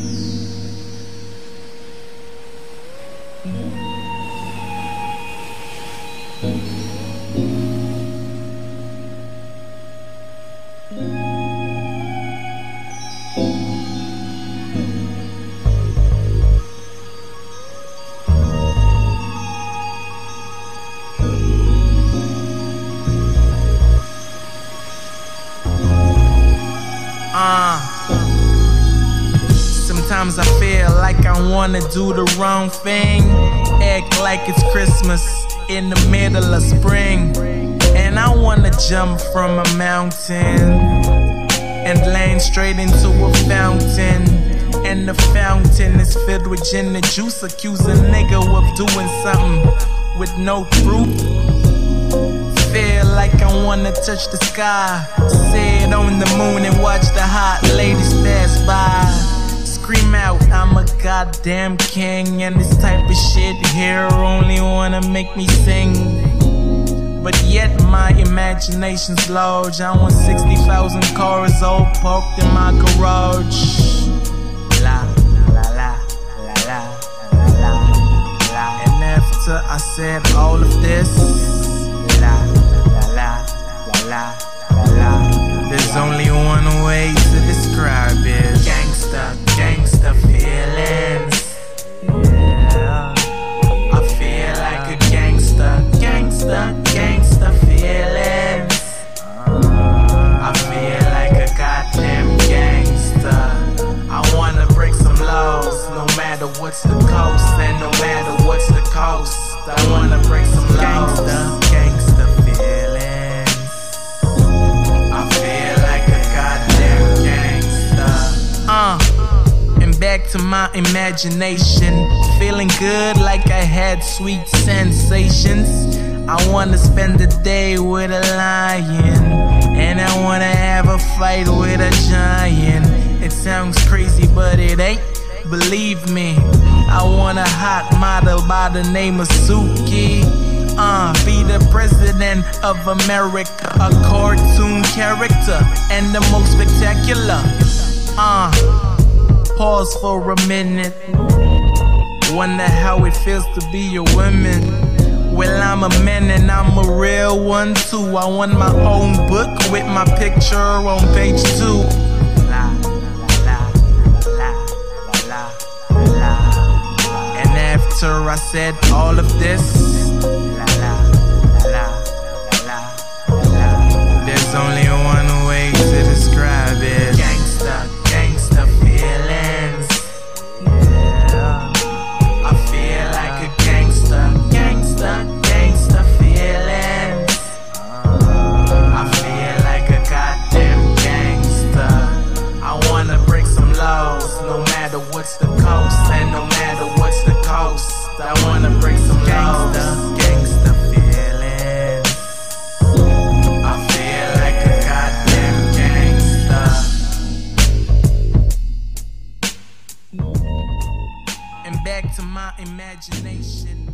Uh. Sometimes I feel like I wanna do the wrong thing. Act like it's Christmas in the middle of spring. And I wanna jump from a mountain and land straight into a fountain. And the fountain is filled with gin and juice. Accuse a nigga of doing something with no proof. Feel like I wanna touch the sky. Sit on the moon and watch the hot ladies pass by. Goddamn king. And this type of shit here only wanna make me sing. But yet my imagination's large. I want 60,000 cars all parked in my garage. La, la, la, la, la, la, la. And after I said to my imagination. Feeling good like I had sweet sensations. I wanna spend the day with a lion, and I wanna have a fight with a giant. It sounds crazy, but it ain't. Believe me, I want a hot model by the name of Suki. Uh, be the president of America, a cartoon character, and the most spectacular. Pause for a minute. Wonder how it feels to be a woman. Well, I'm a man and I'm a real one too. I want my own book with my picture on page two. La, la, la. And after I said all of this, what's the cost, and no matter what's the cost. I wanna break some gangster, gangster feelings. I feel like a goddamn gangster. And back to my imagination.